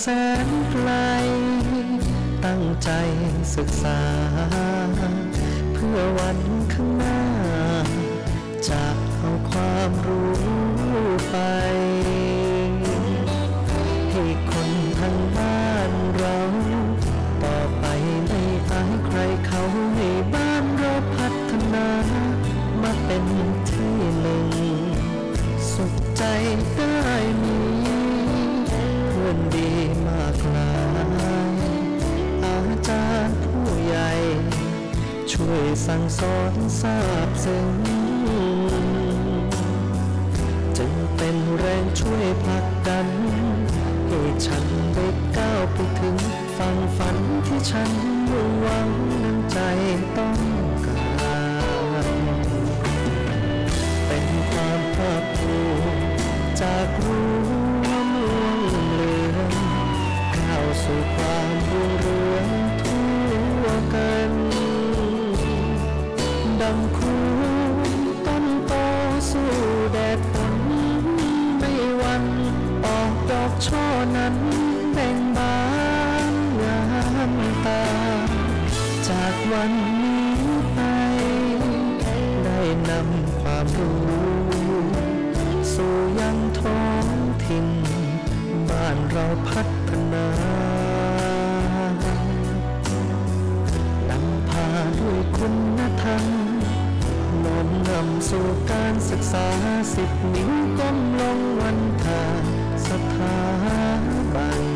แสนไกล ตั้งใจศึกษา เพื่อวัน ช่วยสั่งสอนทราบซึ้งจึงเป็นแรงช่วยผลักดัน ให้ฉันได้ก้าวไปถึงฝั่งฝันที่ฉันมุ่งหวังนั้นใจต้องการเป็นความภาคภูมิจากรู้ ช่อนั้นเบ่งบานงามตา จากวันนี้ไป ได้นำความรู้ สู่ยังท้องถิ่น บ้านเราพัฒนานำพาด้วยคุณธรรมน้อมนำสู่การศึกษาสิบนิ้วก้มลงวันทา สถาบันเป็น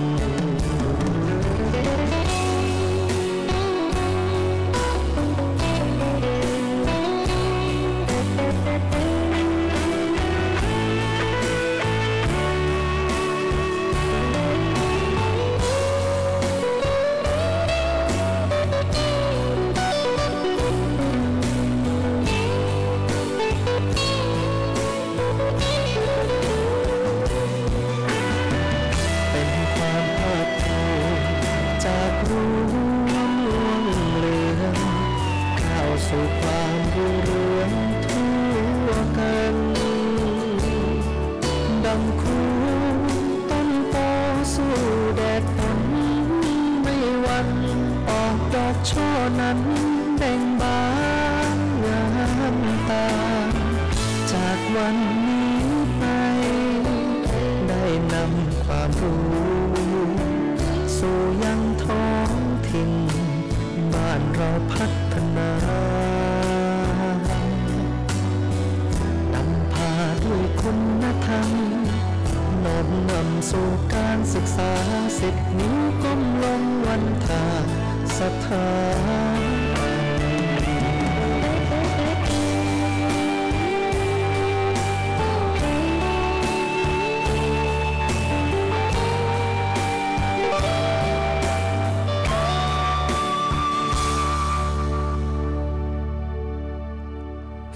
ศึกษาสิทธินิ้วก้มลงวันทาสถา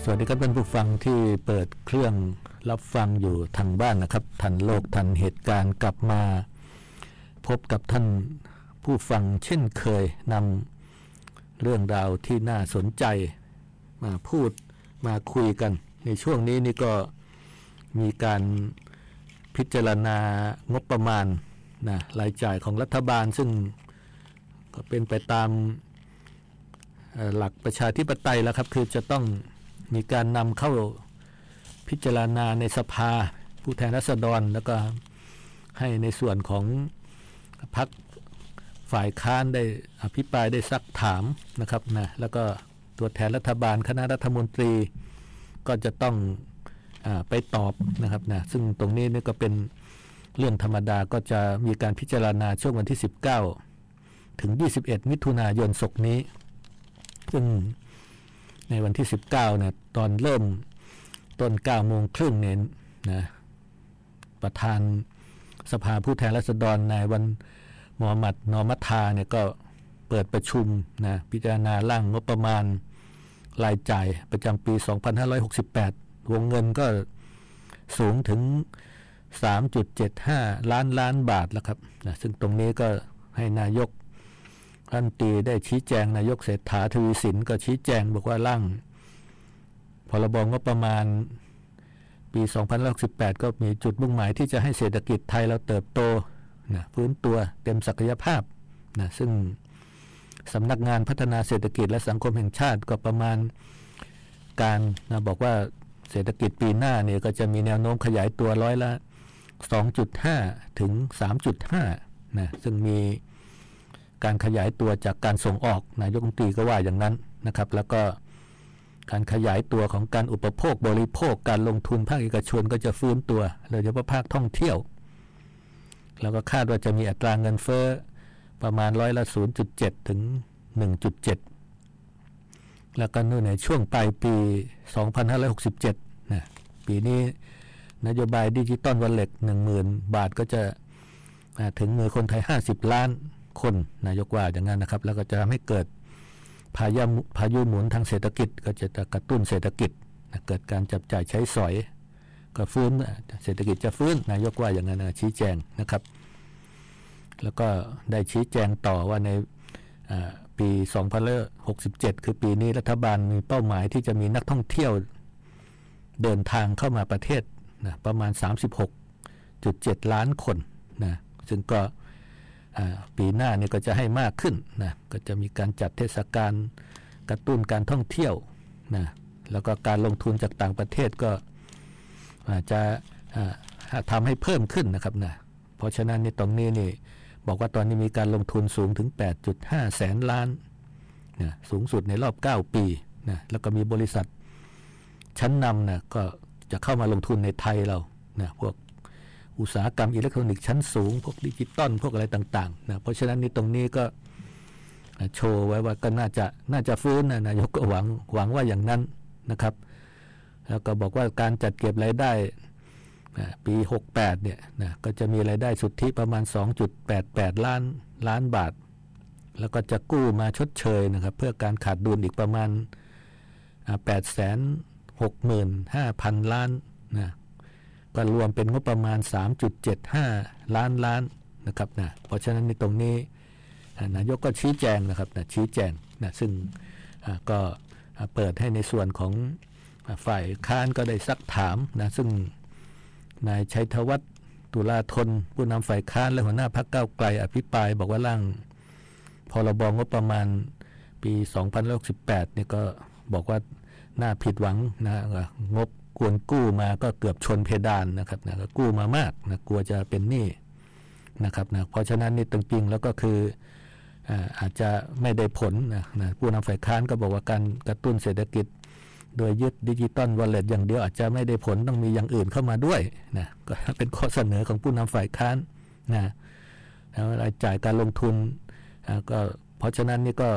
สวัสดีครับท่านผู้ฟังที่เปิดเครื่อง รับฟังอยู่ทางบ้านนะครับ ทันโลกทันเหตุการณ์กลับมา พบกับท่านผู้ฟังเช่นเคยนำเรื่องราวที่น่าสนใจมาพูดมาคุยกัน ในช่วงนี้นี่ก็มีการพิจารณางบประมาณนะรายจ่ายของรัฐบาลซึ่งก็เป็นไปตามหลักประชาธิปไตยแล้วครับ คือจะต้องมีการนำเข้า พิจารณาในสภา ผู้แทนราษฎร แล้วก็ให้ในส่วนของพรรคฝ่ายค้านได้อภิปรายได้ซักถามนะครับนะแล้วก็ตัวแทนรัฐบาลคณะรัฐมนตรี ก็จะต้องอไปตอบนะครับนะซึ่งตรงนี้นี่ก็เป็นเรื่องธรรมดาก็จะมีการพิจารณาช่วงวันที่ 19 ถึง 21 มิถุนายนศกนี้ ซึ่งในวันที่ 19เนี่ยตอนเริ่ม ต้น9โมงครึ่งเนี่ยนะประธานสภาผู้แทนราษฎรนายวันมอมัดนอมัทาเนี่ยก็เปิดประชุมนะพิจารณาร่างงบประมาณรายจ่ายประจำปี 2568 วงเงินก็สูงถึง 3.75 ล้านล้านบาทแล้วครับนะซึ่งตรงนี้ก็ให้นายกรัฐมนตรีได้ชี้แจงนายกเศรษฐาทวีสินก็ชี้แจงบอกว่าร่าง พรบงบประมาณปี 2068ก็มีจุดมุ่งหมายที่จะให้เศรษฐกิจไทยเราเติบโตนะฟื้นตัวเต็มศักยภาพนะซึ่งสำนักงานพัฒนาเศรษฐกิจและสังคมแห่งชาติก็ประมาณการนะบอกว่าเศรษฐกิจปีหน้าเนี่ยก็จะมีแนวโน้มขยายตัวร้อยละ 2.5 ถึง 3.5 นะ ซึ่งมีการขยายตัวจากการส่งออกนายกรัฐมนตรีก็ว่าอย่างนั้นนะครับ แล้วก็ การขยายตัวของการอุปโภคบริโภคการลงทุนภาคเอกชนก็จะฟื้นตัวโดยเฉพาะภาคท่องเที่ยว แล้วก็คาดว่าจะมีอัตราเงินเฟ้อประมาณร้อยละ 0.7 ถึง 1.7 แล้วก็นู่นในช่วงปลายปี 2567 นะ ปีนี้นโยบายดิจิตอลวอลเล็ต10,000 บาทก็จะถึงมือคนไทย 50 ล้านคน นายกว่าอย่างนั้นนะครับ แล้วก็จะทำให้เกิด พายุพายุหมุนทางเศรษฐกิจก็จะกระตุ้นเศรษฐกิจนะเกิดการจับจ่ายใช้สอย ก็ฟื้นเศรษฐกิจจะฟื้นนายกว่าอย่างนั้นชี้แจงนะครับ แล้วก็ได้ชี้แจงต่อว่าในปี2067 คือปีนี้รัฐบาลมีเป้าหมายที่จะมีนักท่องเที่ยวเดินทางเข้ามาประเทศนะประมาณ 36.7 ล้านคนนะซึ่งก็ ปีหน้านี่ก็จะให้มากขึ้นนะก็จะมีการจัดเทศกาลกระตุ้นการท่องเที่ยวนะแล้วก็การลงทุนจากต่างประเทศก็จะทำให้เพิ่มขึ้นนะครับนะเพราะฉะนั้นในตรงนี้นี่บอกว่าตอนนี้มีการลงทุนสูงถึง 8.5 แสนล้านนะสูงสุดในรอบ 9 ปีนะแล้วก็มีบริษัทชั้นนำนะก็จะเข้ามาลงทุนในไทยเรานะพวก อุตสาหกรรมอิเล็กทรอนิกส์ชั้นสูง พวกดิจิตอลพวกอะไรต่างๆนะเพราะฉะนั้นนี่ตรงนี้ก็โชว์ไว้ว่าก็น่าจะน่าจะฟื้นนะนายกก็หวังหวังว่าอย่างนั้นนะครับ แล้วก็บอกว่าการจัดเก็บรายได้ปี 68เนี่ยนะก็จะมีรายได้สุทธิประมาณ 2.88 ล้านล้านบาท แล้วก็จะกู้มาชดเชยนะครับ เพื่อการขาดดุลอีกประมาณ8 6 5 0 0 0 ล้านนะ ก็รวมเป็นงบประมาณ 3.75 ล้านล้านนะครับนะเพราะฉะนั้นในตรงนี้นายกก็ชี้แจงนะครับนะชี้แจงนะซึ่งก็เปิดให้ในส่วนของฝ่ายค้านก็ได้ซักถามนะซึ่งนายชัยธวัฒน์ตุลาธนผู้นำฝ่ายค้านและหัวหน้าพรรคก้าวไกลอภิปรายบอกว่าร่างพรบงบประมาณปี 2068เนี่ยก็บอกว่าน่าผิดหวังนะงบ กวนกู้มาก็เกือบชนเพดานนะครับนะก็กู้มามากนะกลัวจะเป็นหนี้นะครับนะเพราะฉะนั้นนี่จริงๆแล้วก็คืออาจจะไม่ได้ผลนะนะผู้นำฝ่ายค้านก็บอกว่าการกระตุ้นเศรษฐกิจ โดยยึดดิจิตอลวอลเล็ตอย่างเดียวอาจจะไม่ได้ผลต้องมีอย่างอื่นเข้ามาด้วยนะก็เป็นข้อเสนอของผู้นำฝ่ายค้านนะแล้วรายจ่ายการลงทุนก็เพราะฉะนั้นนี่ก็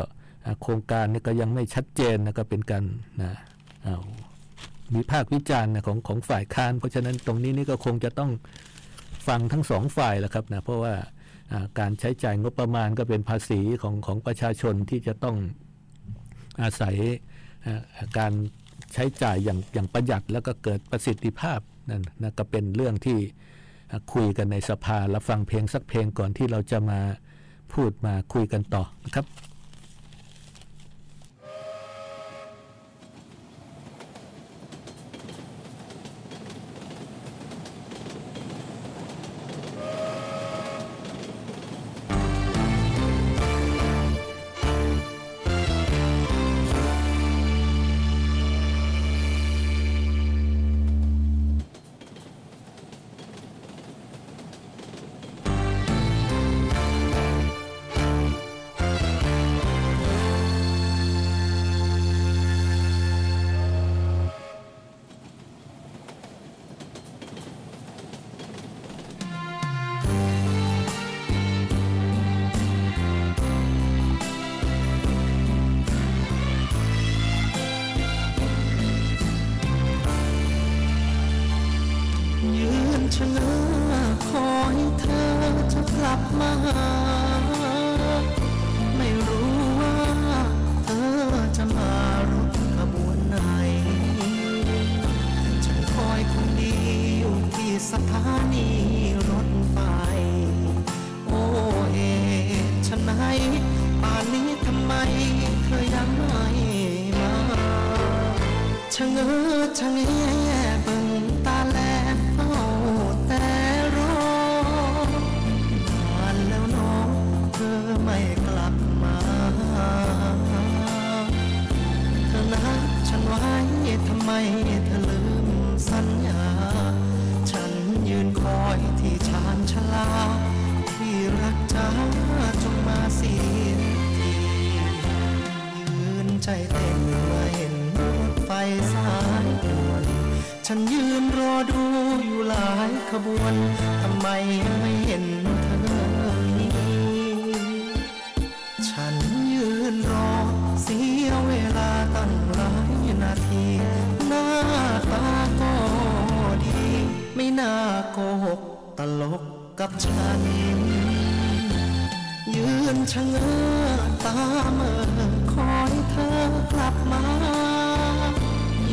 โครงการนี่ก็ยังไม่ชัดเจนนะก็เป็นการนะ มีภาควิจารณ์ของของฝ่ายค้าน เพราะฉะนั้นตรงนี้นี่ก็คงจะต้องฟังทั้งสองฝ่ายแหละครับนะเพราะว่าการใช้จ่ายงบประมาณก็เป็นภาษีของของประชาชนที่จะต้องอาศัยการใช้จ่ายอย่างอย่างประหยัดแล้วก็เกิดประสิทธิภาพนั่นนะก็เป็นเรื่องที่คุยกันในสภาแล้วฟังเพลงสักเพลงก่อนที่เราจะมาพูดมาคุยกันต่อนะครับ ชะเง้อชะเงี้ยเบิ่งตาแลเฝ้าแต่รอนานแล้วน้องเธอไม่กลับมาเธอนัดฉันไว้ทำไมเธอลืมสัญญา ฉันยืนคอยที่ชานชลา ที่รักจ้าจงมาเสียทียืนใจเต้น ฉันยืนรอดูอยู่หลายขบวน ทำไมไม่เห็นเธอมีฉันยืนรอเสียเวลาตั้งหลายนาที หน้าตาก็ดี ไม่น่าโกหกตลกกับฉัน ยืนชะเง้อตาเมื่อคอยเธอกลับมา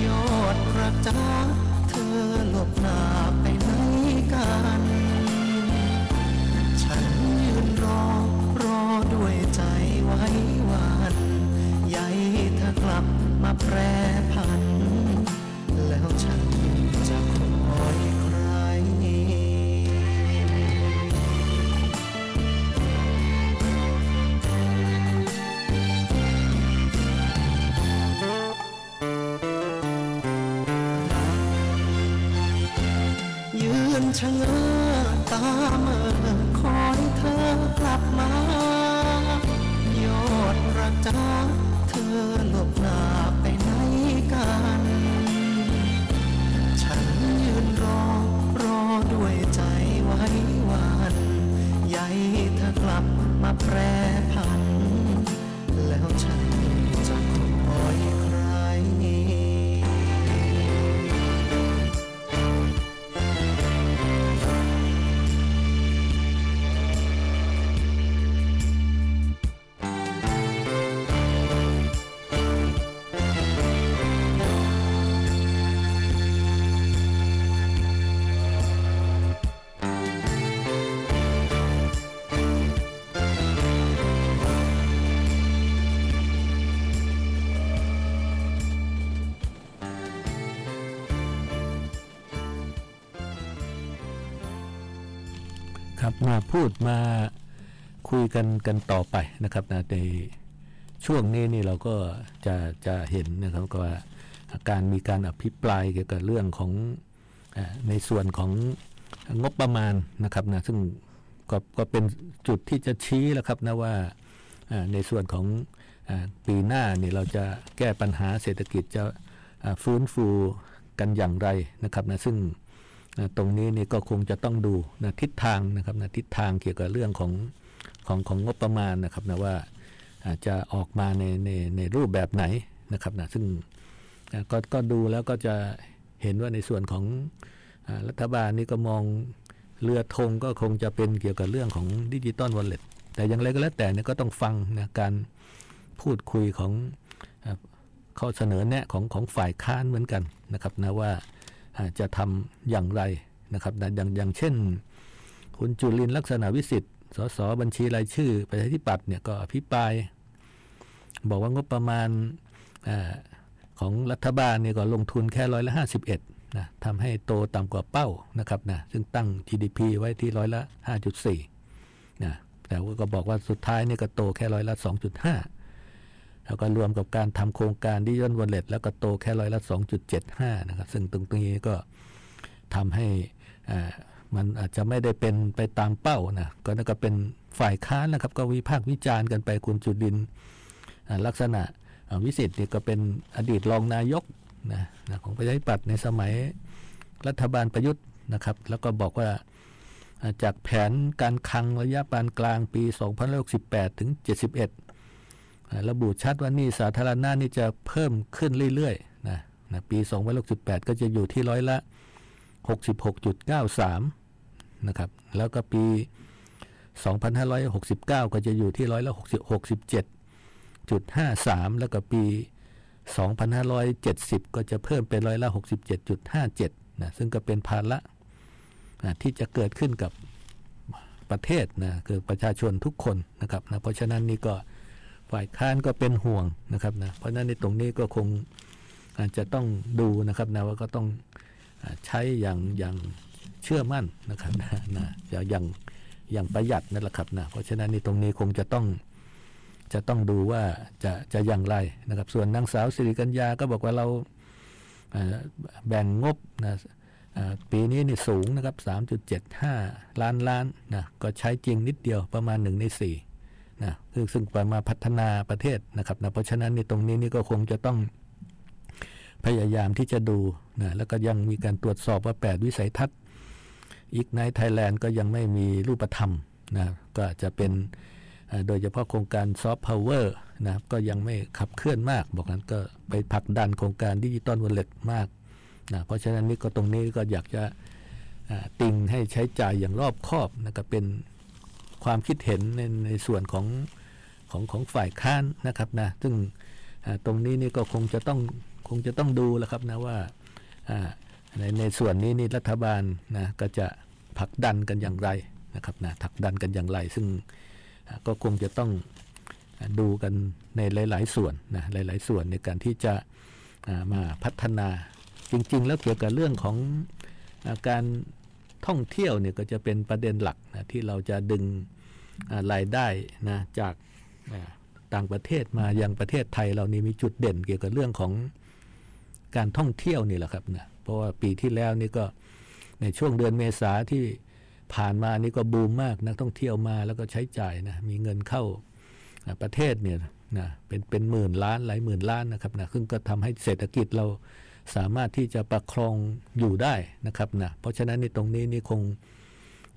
ยอดรักจ้าเธอ หลบหน้าไปไหนกัน ฉันยืนรอรอด้วยใจไว้วันใหญ่เธอกลับมาแปร ชะเง้อตาเมื่อคอยเธอกลับมายอดรักจ้าเธอหลบหน้า มาพูดมาคุยกันกันต่อไปนะครับนะในช่วงนี้นี่เราก็จะจะเห็นนะครับว่าการมีการอภิปรายเกี่ยวกับเรื่องของอในส่วนของงบประมาณนะครับนะซึ่งก็ก็เป็นจุดที่จะชี้แล้วครับนะว่าในส่วนของอปีหน้านี่เราจะแก้ปัญหาเศรษฐกิจจะฟื้นฟูกันอย่างไรนะครับนะซึ่ง นะตรงนี้นี่ก็คงจะต้องดูนะทิศทางนะครับนะทิศทางเกี่ยวกับเรื่องของของของงบประมาณนะครับนะว่าอาจจะออกมาในในในรูปแบบไหนนะครับนะซึ่งก็ก็ดูแล้วก็จะเห็นว่าในส่วนของรัฐบาลนี่ก็มองเรือธงก็คงจะเป็นเกี่ยวกับเรื่องของดิจิตอลวอลเล็ตแต่อย่างไรก็แล้วแต่เนี่ยก็ต้องฟังนะการพูดคุยของข้อเสนอแนะของของฝ่ายค้านเหมือนกันนะครับนะว่า จะทำอย่างไรนะครับนะอย่างอย่างเช่น คุณจุลินลักษณะวิสิทธิ์สสบัญชีรายชื่อประชาธิปัตย์เนี่ยก็อภิปราย บอกว่างบประมาณอของรัฐบาลเนี่ยก็ลงทุนแค่ร้อยละห้าสิบเอ็ดนะทำให้โตต่ำกว่าเป้านะครับนะซึ่งตั้ง GDP ไว้ที่ร้อยละห้าจุดสี่นะแต่ว่าก็บอกว่าสุดท้ายเนี่ยก็โตแค่ร้อยละสองจุดห้า แล้วก็รวมกับการทำโครงการดิจิทัลวอลเล็ตแล้วก็โตแค่ร้อยละ 2.75 นะครับ ซึ่งตรงนี้ก็ทำให้มันอาจจะไม่ได้เป็นไปตามเป้านะก็นั่นก็เป็นฝ่ายค้านนะครับ ก็วิพากษ์วิจารณ์กันไปคุณจุดินลักษณะวิสิทธิ์นี่ก็เป็นอดีตรองนายกนะนะของประชาธิปัตย์ในสมัยรัฐบาลประยุทธ์นะครับ แล้วก็บอกว่าจากแผนการคังระยะปานกลางปี 2568 ถึง 71อ่า ระบุชัดว่านี่สาธารณะนี่จะเพิ่มขึ้นเรื่อยๆนะนะปี2068 ก็จะอยู่ที่ร้อยละ 66.93 นะครับ แล้วก็ปี 2569 ก็จะอยู่ที่ร้อยละ67.53 แล้วก็ปี 2570 ก็จะเพิ่มเป็นร้อยละ 67.57 นะ ซึ่งก็เป็นภาระนะที่จะเกิดขึ้นกับประเทศนะคือประชาชนทุกคนนะครับนะเพราะฉะนั้นนี่ก็ ฝ่ายค้านก็เป็นห่วงนะครับนะเพราะฉะนั้นในตรงนี้ก็คงอาจจะต้องดูนะครับนะว่าก็ต้องอใช้อย่างอย่างเชื่อมั่นนะครับนะนะอย่างอย่างประหยัดนั่นแหละครับนะเพราะฉะนั้นในตรงนี้คงจะต้องจะต้องดูว่าจะจะอย่างไรนะครับ ส่วนนางสาวสิริกัญญาก็บอกว่าเราแบ่งงบนะปีนี้นี่สูงนะครับ 3.75 ล้านล้านนะก็ใช้จริงนิดเดียวประมาณ 1 ใน 4 นะคือซึ่งไปมาพัฒนาประเทศนะครับนะเพราะฉะนั้นในตรงนี้นี่ก็คงจะต้องพยายามที่จะดูนะแล้วก็ยังมีการตรวจสอบว่า 8 วิสัยทัศน์ Ignite Thailand ก็ยังไม่มีรูปธรรมนะก็จะเป็นโดยเฉพาะโครงการซอฟต์พาวเวอร์นะก็ยังไม่ขับเคลื่อนมาก บอกนั้นก็ไปผลักดันโครงการดิจิตอลวอลเล็ตมากนะเพราะฉะนั้นนี่ก็ตรงนี้ก็อยากจะติงให้ใช้จ่ายอย่างรอบคอบนะก็เป็น ความคิดเห็นในในส่วนของของของฝ่ายค้านนะครับนะซึ่งตรงนี้นี่ก็คงจะต้องคงจะต้องดูแล้วครับนะว่าในในส่วนนี้นี่รัฐบาลนะก็จะผลักดันกันอย่างไรนะครับนะผลักดันกันอย่างไร ซึ่งก็คงจะต้องดูกันในหลาย ๆ ส่วนนะหลาย ๆ ส่วนในการที่จะมาพัฒนาจริง ๆ แล้วเกี่ยวกับเรื่องของการ ท่องเที่ยวเนี่ยก็จะเป็นประเด็นหลักนะที่เราจะดึงรายได้นะจากต่างประเทศมายังประเทศไทยเรานี่มีจุดเด่นเกี่ยวกับเรื่องของการท่องเที่ยวนี่แหละครับนะเพราะว่าปีที่แล้วนี่ก็ในช่วงเดือนเมษาที่ผ่านมานี่ก็บูมมากนักท่องเที่ยวมาแล้วก็ใช้จ่ายนะมีเงินเข้าประเทศเนี่ยนะเป็นเป็นหมื่นล้านหลายหมื่นล้านนะครับนะซึ่งก็ทำให้เศรษฐกิจเรา สามารถที่จะประคองอยู่ได้นะครับนะเพราะฉะนั้นในตรงนี้นี่คง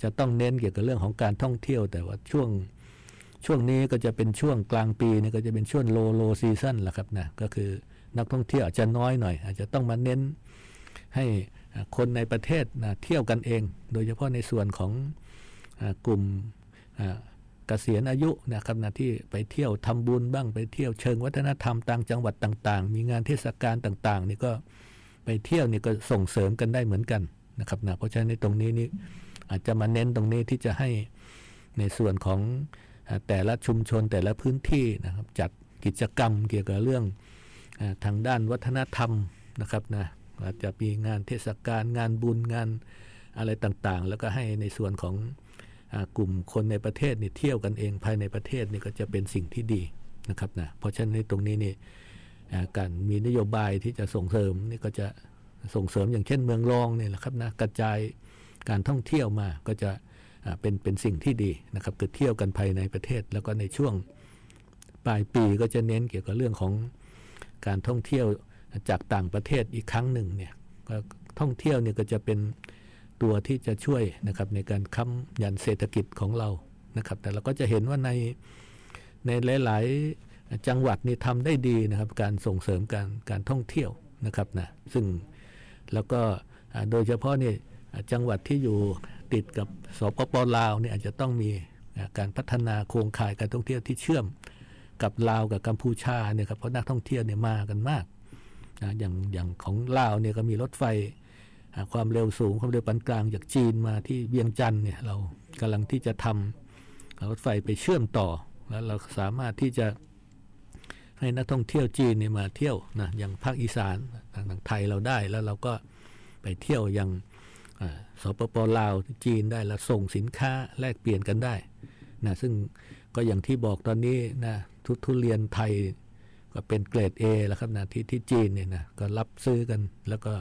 จะต้องเน้นเกี่ยวกับเรื่องของการท่องเที่ยว แต่ว่าช่วงช่วงนี้ก็จะเป็นช่วงกลางปีนี่ก็จะเป็นช่วงโลโลซีซันแหละครับนะก็คือนักท่องเที่ยวอาจจะน้อยหน่อย อาจจะต้องมาเน้นให้คนในประเทศนะเที่ยวกันเอง โดยเฉพาะในส่วนของกลุ่มเกษียณอายุนะครับนะที่ไปเที่ยวทำบุญบ้างไปเที่ยวเชิงวัฒนธรรมต่างจังหวัดต่าง ๆ มีงานเทศกาลต่างๆนี่ก็ ไปเที่ยวนี่ก็ส่งเสริมกันได้เหมือนกันนะครับนะเพราะฉะนั้นในตรงนี้นี่อาจจะมาเน้นตรงนี้ที่จะให้ในส่วนของแต่ละชุมชนแต่ละพื้นที่นะครับจัดกิจกรรมเกี่ยวกับเรื่องทางด้านวัฒนธรรมนะครับนะอาจจะมีงานเทศกาลงานบุญงานอะไรต่างๆ แล้วก็ให้ในส่วนของกลุ่มคนในประเทศนี่เที่ยวกันเองภายในประเทศนี่ก็จะเป็นสิ่งที่ดีนะครับนะเพราะฉะนั้นในตรงนี้นี่ การมีนโยบายที่จะส่งเสริมนี่ก็จะส่งเสริมอย่างเช่นเมืองรองเนี่ยแหละครับนะกระจายการท่องเที่ยวมาก็จะเป็นเป็นสิ่งที่ดีนะครับคือเที่ยวกันภายในประเทศ แล้วก็ในช่วงปลายปีก็จะเน้นเกี่ยวกับเรื่องของการท่องเที่ยวจากต่างประเทศอีกครั้งหนึ่งเนี่ยท่องเที่ยวเนี่ยก็จะเป็นตัวที่จะช่วยนะครับในการค้ำยันเศรษฐกิจของเรานะครับ แต่เราก็จะเห็นว่าในในหลาย ๆ จังหวัดนี่ทำได้ดีนะครับ การส่งเสริมการการท่องเที่ยวนะครับนะซึ่งแล้วก็โดยเฉพาะนี่จังหวัดที่อยู่ติดกับสปปลาวเนี่ยอาจจะต้องมีการพัฒนาโครงข่ายการท่องเที่ยวที่เชื่อมกับลาวกับกัมพูชาเนี่ยครับเพราะนักท่องเที่ยวเนี่ยมากันมากนะอย่างอย่างของลาวเนี่ยก็มีรถไฟความเร็วสูงความเร็วปานกลางจากจีนมาที่เวียงจันทร์เนี่ยเรากำลังที่จะทำรถไฟไปเชื่อมต่อ แล้วเราสามารถที่จะ ให้นักท่องเที่ยวจีนเนี่ยมาเที่ยวนะอย่างภาคอีสานทางไทยเราได้แล้วเราก็ไปเที่ยวยังสปปลาวจีนได้แล้วส่งสินค้าแลกเปลี่ยนกันได้นะซึ่งก็อย่างที่บอกตอนนี้นะทุทุเรียนไทยก็เป็นเกรด A แล้วครับนะที่ที่จีนเนี่ยนะก็รับซื้อกันแล้วก็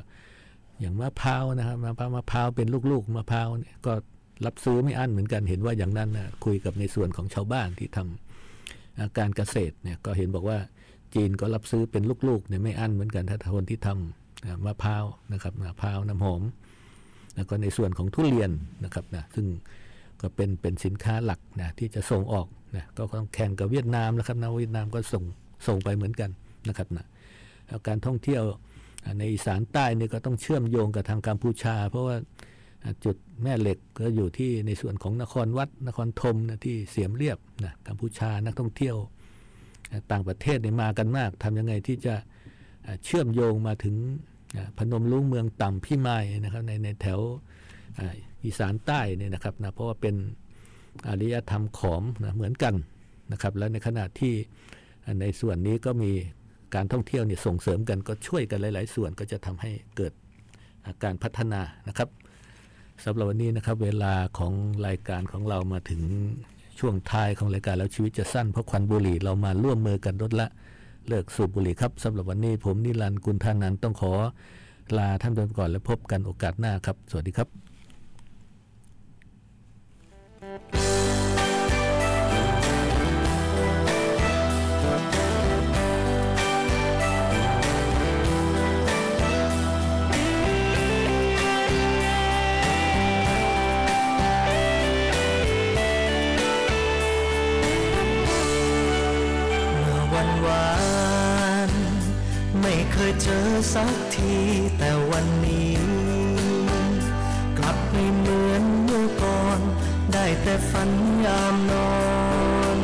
อย่างมะพร้าวนะครับมะพร้าวมะพร้าวเป็นลูกๆมะพร้าวเนี่ยก็รับซื้อไม่อั้นเหมือนกันเห็นว่าอย่างนั้นนะคุยกับในส่วนของชาวบ้านที่ทำ การเกษตรเนี่ยก็เห็นบอกว่าจีนก็รับซื้อเป็นลูกๆเนี่ยไม่อั้นเหมือนกันถ้าคนที่ทำมะพร้าวนะครับมะพร้าวน้ำหอมแล้วก็ในส่วนของทุเรียนนะครับนะซึ่งก็เป็นเป็นสินค้าหลักนะที่จะส่งออกนะก็ต้องแข่งกับเวียดนามนะครับนะเวียดนามก็ส่งส่งไปเหมือนกันนะครับนะแล้วการท่องเที่ยวในอีสานใต้นี่ก็ต้องเชื่อมโยงกับทางกัมพูชา เพราะว่า จุดแม่เหล็กก็อยู่ที่ในส่วนของนครวัดนครธมนะที่เสียมเรียบนะกัมพูชานักท่องเที่ยวต่างประเทศเนี่ยมากันมากทำยังไงที่จะเชื่อมโยงมาถึงพนมลุงเมืองต่ำพี่ไม้นะครับในในแถวอีสานใต้เนี่ยนะครับนะเพราะว่าเป็นอารยธรรมขอมนะเหมือนกันนะครับ และในขณะที่ในส่วนนี้ก็มีการท่องเที่ยวเนี่ยส่งเสริมกันก็ช่วยกันหลาย ๆ ส่วนก็จะทำให้เกิดการพัฒนานะครับ สำหรับวันนี้นะครับ เวลาของรายการของเรามาถึงช่วงท้ายของรายการแล้วชีวิตจะสั้นเพราะควันบุหรี่เรามาร่วมมือกันลดละเลิกสูบบุหรี่ครับสำหรับวันนี้ผมนิรันดร์กุลท่านันต้องขอลาท่านไปก่อนและพบกันโอกาสหน้าครับ สวัสดีครับ สักทีแต่วันนี้ กลับไม่เหมือนเมื่อก่อน ได้แต่ฝันยามนอน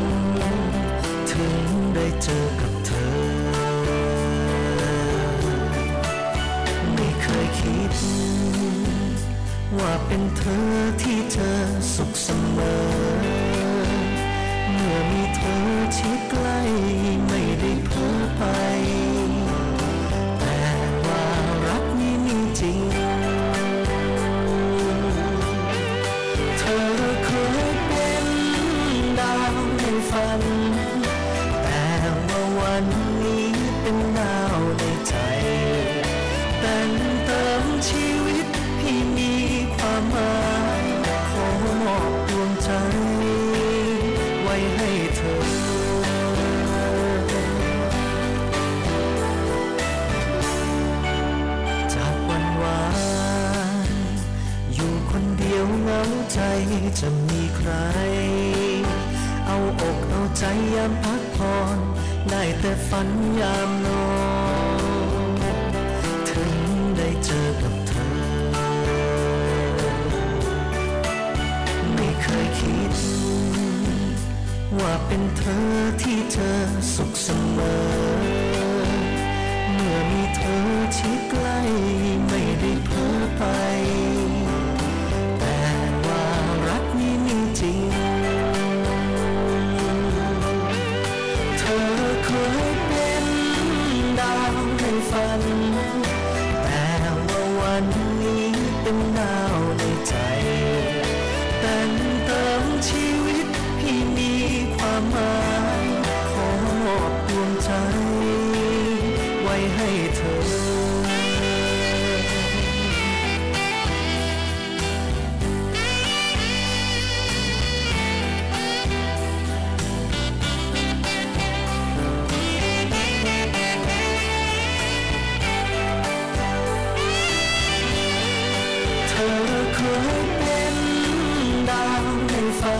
ถึงได้เจอกับเธอ ไม่เคยคิด ว่าเป็นเธอที่เธอสุขเสมอ เมื่อมีเธอชิดใกล้ไม่ได้ ใคร เอาอกเอาใจยามพักผ่อนได้แต่ฝันยามนอนถึงได้เจอกับเธอ ไม่เคยคิด ว่าเป็นเธอที่เธอสุขเสมอ เมื่อมีเธอชิดใกล้ไม่ได้เพ้อไป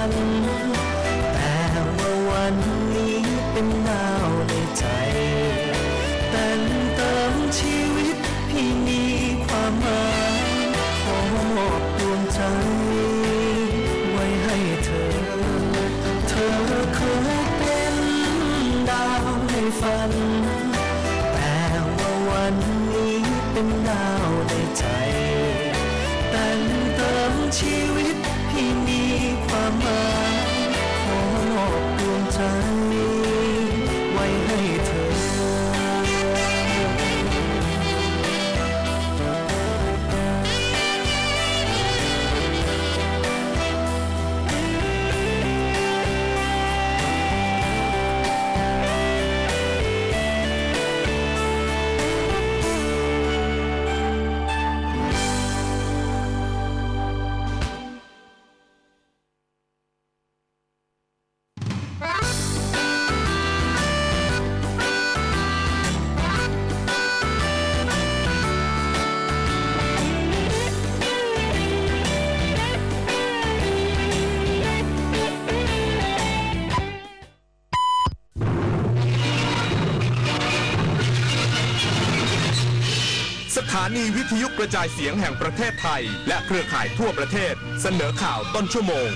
ในีวิทยุกระจายเสียงแห่งประเทศไทย และเครือข่ายทั่วประเทศ เสนอข่าวต้นชั่วโมง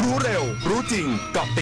รู้เร็ว รู้จริงเกาะติด